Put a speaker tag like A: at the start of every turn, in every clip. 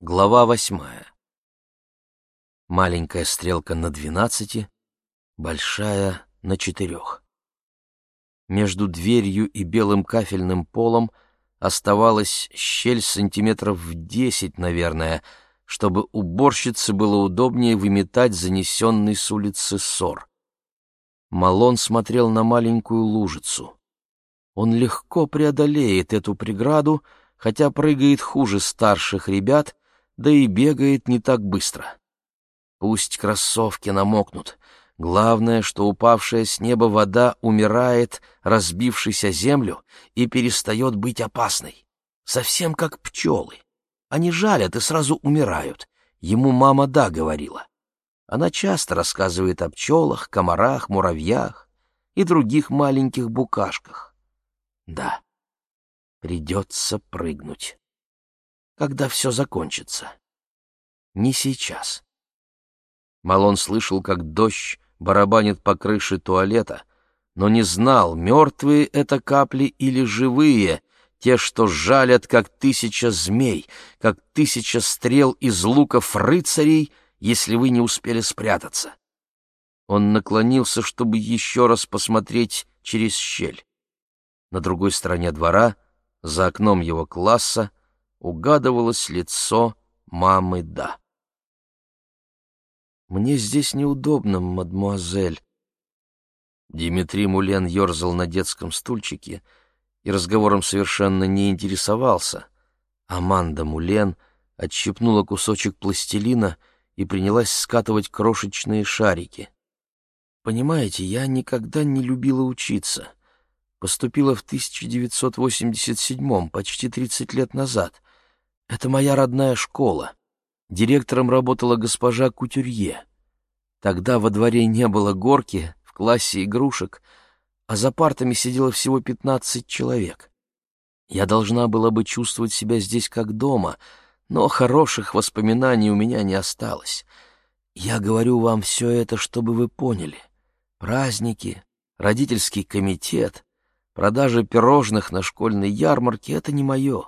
A: Глава восьмая. Маленькая стрелка на двенадцати, большая на четырех. Между дверью и белым кафельным полом оставалась щель сантиметров в десять, наверное, чтобы уборщице было удобнее выметать занесенный с улицы ссор. Малон смотрел на маленькую лужицу. Он легко преодолеет эту преграду, хотя прыгает хуже старших ребят, да и бегает не так быстро. Пусть кроссовки намокнут. Главное, что упавшая с неба вода умирает, разбившись о землю, и перестает быть опасной. Совсем как пчелы. Они жалят и сразу умирают. Ему мама «да» говорила. Она часто рассказывает о пчелах, комарах, муравьях и других маленьких букашках. Да, придется прыгнуть когда все закончится. Не сейчас. Малон слышал, как дождь барабанит по крыше туалета, но не знал, мертвые это капли или живые, те, что жалят, как тысяча змей, как тысяча стрел из луков рыцарей, если вы не успели спрятаться. Он наклонился, чтобы еще раз посмотреть через щель. На другой стороне двора, за окном его класса, угадывалось лицо мамы Да. «Мне здесь неудобно, мадмуазель». Димитрий Мулен ерзал на детском стульчике и разговором совершенно не интересовался. Аманда Мулен отщипнула кусочек пластилина и принялась скатывать крошечные шарики. «Понимаете, я никогда не любила учиться. Поступила в 1987 почти 30 лет назад. Это моя родная школа. Директором работала госпожа Кутюрье. Тогда во дворе не было горки, в классе игрушек, а за партами сидело всего пятнадцать человек. Я должна была бы чувствовать себя здесь как дома, но хороших воспоминаний у меня не осталось. Я говорю вам все это, чтобы вы поняли. Праздники, родительский комитет, продажа пирожных на школьной ярмарке — это не мое.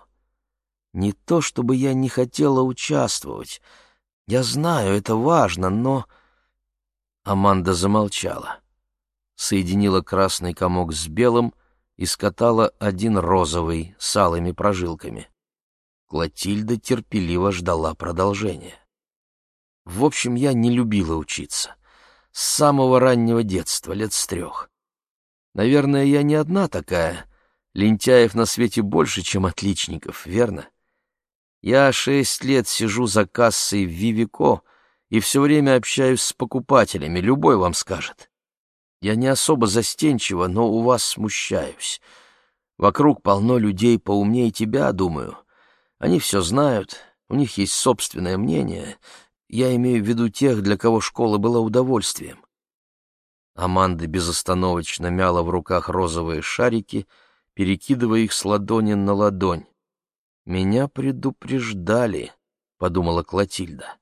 A: Не то, чтобы я не хотела участвовать. Я знаю, это важно, но...» Аманда замолчала, соединила красный комок с белым и скатала один розовый с алыми прожилками. Клотильда терпеливо ждала продолжения. В общем, я не любила учиться. С самого раннего детства, лет с трех. Наверное, я не одна такая. Лентяев на свете больше, чем отличников, верно? Я шесть лет сижу за кассой в Вивико и все время общаюсь с покупателями, любой вам скажет. Я не особо застенчива, но у вас смущаюсь. Вокруг полно людей поумнее тебя, думаю. Они все знают, у них есть собственное мнение. Я имею в виду тех, для кого школа была удовольствием. Аманда безостановочно мяла в руках розовые шарики, перекидывая их с ладони на ладонь. «Меня предупреждали», — подумала Клотильда.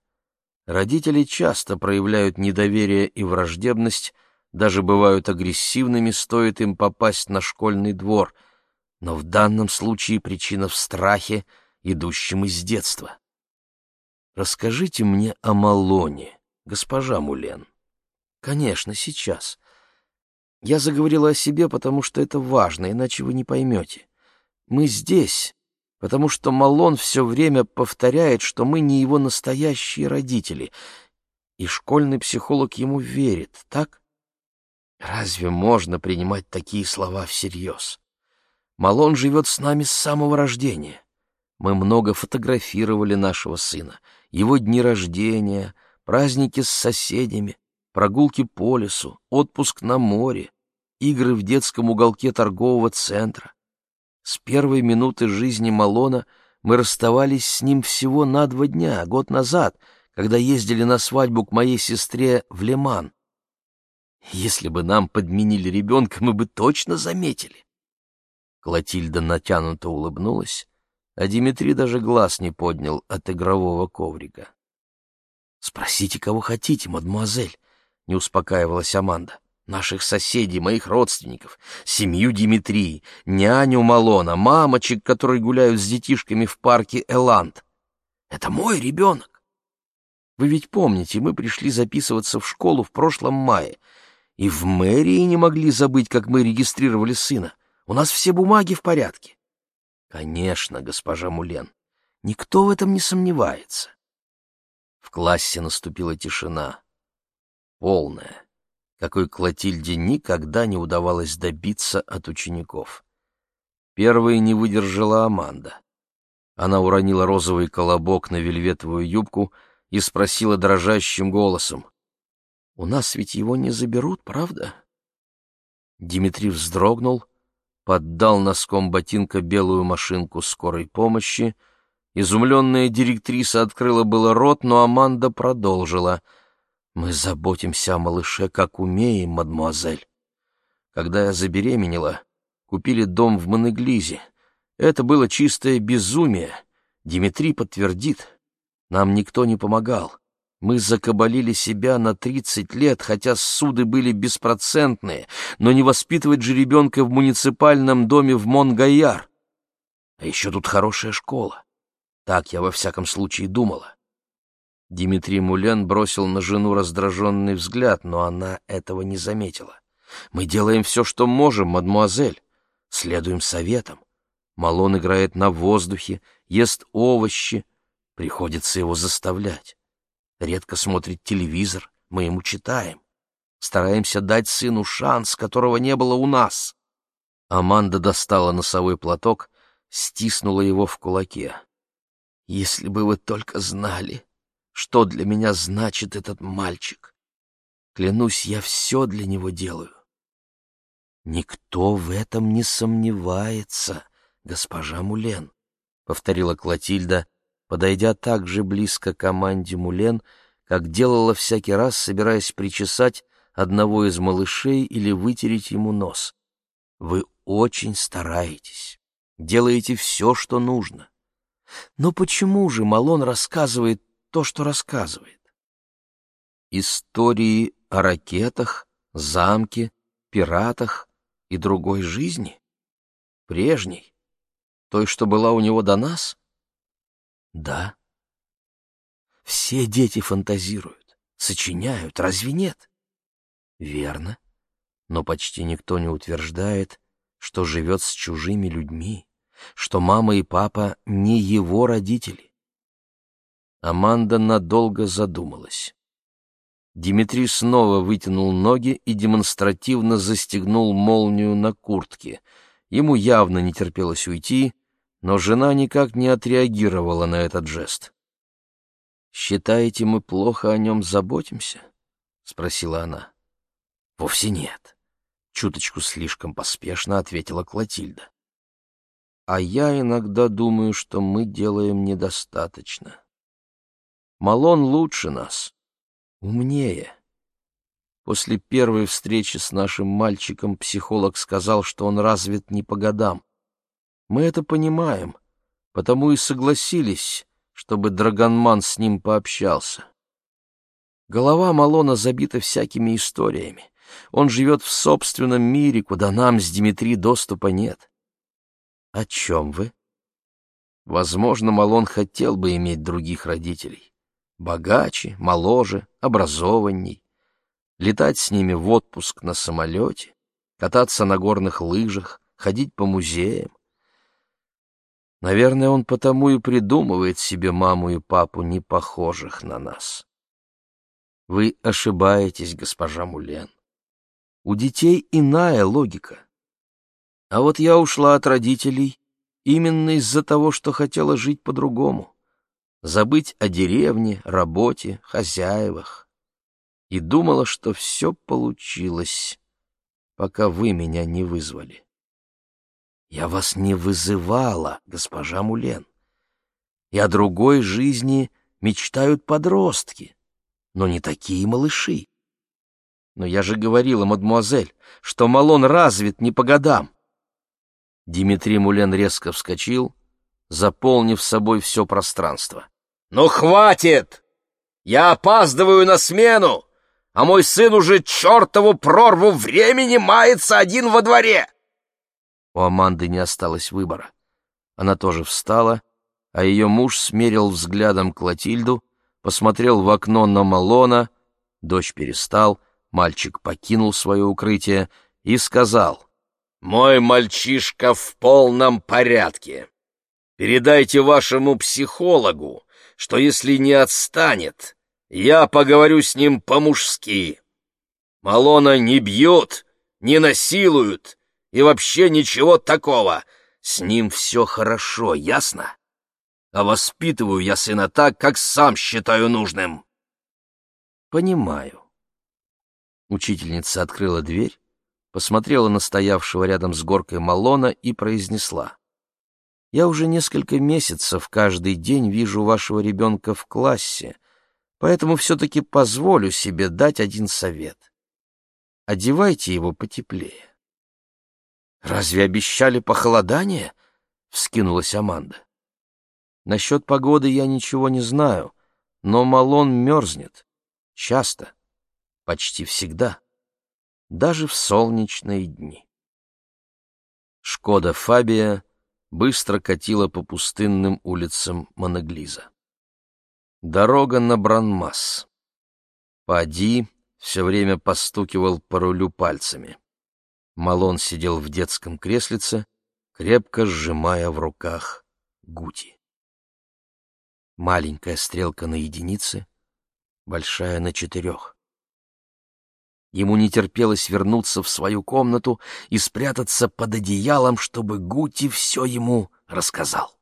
A: «Родители часто проявляют недоверие и враждебность, даже бывают агрессивными, стоит им попасть на школьный двор, но в данном случае причина в страхе, идущем из детства. Расскажите мне о Малоне, госпожа Мулен. Конечно, сейчас. Я заговорила о себе, потому что это важно, иначе вы не поймете. Мы здесь, потому что Малон все время повторяет, что мы не его настоящие родители, и школьный психолог ему верит, так? Разве можно принимать такие слова всерьез? Малон живет с нами с самого рождения. Мы много фотографировали нашего сына, его дни рождения, праздники с соседями, прогулки по лесу, отпуск на море, игры в детском уголке торгового центра. С первой минуты жизни Малона мы расставались с ним всего на два дня, год назад, когда ездили на свадьбу к моей сестре в Леман. Если бы нам подменили ребенка, мы бы точно заметили. Клотильда натянуто улыбнулась, а Дмитрий даже глаз не поднял от игрового коврика. — Спросите, кого хотите, мадемуазель, — не успокаивалась Аманда наших соседей, моих родственников, семью Димитрии, няню Малона, мамочек, которые гуляют с детишками в парке Эланд. Это мой ребенок. Вы ведь помните, мы пришли записываться в школу в прошлом мае, и в мэрии не могли забыть, как мы регистрировали сына. У нас все бумаги в порядке. Конечно, госпожа Мулен, никто в этом не сомневается. В классе наступила тишина. Полная, какой Клотильде никогда не удавалось добиться от учеников. Первой не выдержала Аманда. Она уронила розовый колобок на вельветовую юбку и спросила дрожащим голосом. «У нас ведь его не заберут, правда?» Дмитрий вздрогнул, поддал носком ботинка белую машинку скорой помощи. Изумленная директриса открыла было рот, но Аманда продолжила. «Мы заботимся о малыше, как умеем, мадмуазель. Когда я забеременела, купили дом в Монеглизе. Это было чистое безумие. Димитрий подтвердит. Нам никто не помогал. Мы закабалили себя на тридцать лет, хотя суды были беспроцентные, но не воспитывать же ребенка в муниципальном доме в Монгаяр. А еще тут хорошая школа. Так я во всяком случае думала. Дмитрий Мулен бросил на жену раздраженный взгляд, но она этого не заметила. «Мы делаем все, что можем, мадмуазель следуем советам. Малон играет на воздухе, ест овощи, приходится его заставлять. Редко смотрит телевизор, мы ему читаем. Стараемся дать сыну шанс, которого не было у нас. Аманда достала носовой платок, стиснула его в кулаке. Если бы вы только знали, что для меня значит этот мальчик. Клянусь, я все для него делаю. «Никто в этом не сомневается, госпожа Мулен», — повторила Клотильда, подойдя так же близко к команде Мулен, как делала всякий раз, собираясь причесать одного из малышей или вытереть ему нос. «Вы очень стараетесь, делаете все, что нужно. Но почему же Малон рассказывает то, что рассказывает? Истории о ракетах, замке, пиратах, и другой жизни? Прежней? Той, что была у него до нас? Да. Все дети фантазируют, сочиняют, разве нет? Верно. Но почти никто не утверждает, что живет с чужими людьми, что мама и папа не его родители. Аманда надолго задумалась. Дмитрий снова вытянул ноги и демонстративно застегнул молнию на куртке. Ему явно не терпелось уйти, но жена никак не отреагировала на этот жест. «Считаете, мы плохо о нем заботимся?» — спросила она. «Вовсе нет», — чуточку слишком поспешно ответила Клотильда. «А я иногда думаю, что мы делаем недостаточно. Малон лучше нас» умнее. После первой встречи с нашим мальчиком психолог сказал, что он развит не по годам. Мы это понимаем, потому и согласились, чтобы Драгонман с ним пообщался. Голова Малона забита всякими историями. Он живет в собственном мире, куда нам с Димитри доступа нет. О чем вы? Возможно, Малон хотел бы иметь других родителей богаче, моложе, образованней, летать с ними в отпуск на самолете, кататься на горных лыжах, ходить по музеям. Наверное, он потому и придумывает себе маму и папу, не похожих на нас. Вы ошибаетесь, госпожа Мулен. У детей иная логика. А вот я ушла от родителей именно из-за того, что хотела жить по-другому забыть о деревне, работе, хозяевах. И думала, что все получилось, пока вы меня не вызвали. Я вас не вызывала, госпожа Мулен. И о другой жизни мечтают подростки, но не такие малыши. Но я же говорила, мадемуазель, что Малон развит не по годам. Дмитрий Мулен резко вскочил, заполнив собой все пространство. «Ну, хватит! Я опаздываю на смену, а мой сын уже чертову прорву времени мается один во дворе!» У Аманды не осталось выбора. Она тоже встала, а ее муж смерил взглядом Клотильду, посмотрел в окно на Малона, дождь перестал, мальчик покинул свое укрытие и сказал, «Мой мальчишка в полном порядке. Передайте вашему психологу, что если не отстанет, я поговорю с ним по-мужски. Малона не бьют, не насилуют и вообще ничего такого. С ним все хорошо, ясно? А воспитываю я сына так, как сам считаю нужным. Понимаю. Учительница открыла дверь, посмотрела на стоявшего рядом с горкой Малона и произнесла. «Я уже несколько месяцев каждый день вижу вашего ребенка в классе, поэтому все-таки позволю себе дать один совет. Одевайте его потеплее». «Разве обещали похолодание?» — вскинулась Аманда. «Насчет погоды я ничего не знаю, но Малон мерзнет. Часто, почти всегда, даже в солнечные дни». Шкода Фабия быстро катила по пустынным улицам Моноглиза. Дорога на Бранмас. Пади все время постукивал по рулю пальцами. Малон сидел в детском креслице, крепко сжимая в руках гути. Маленькая стрелка на единице, большая на четырех. Ему не терпелось вернуться в свою комнату и спрятаться под одеялом, чтобы Гути все ему рассказал.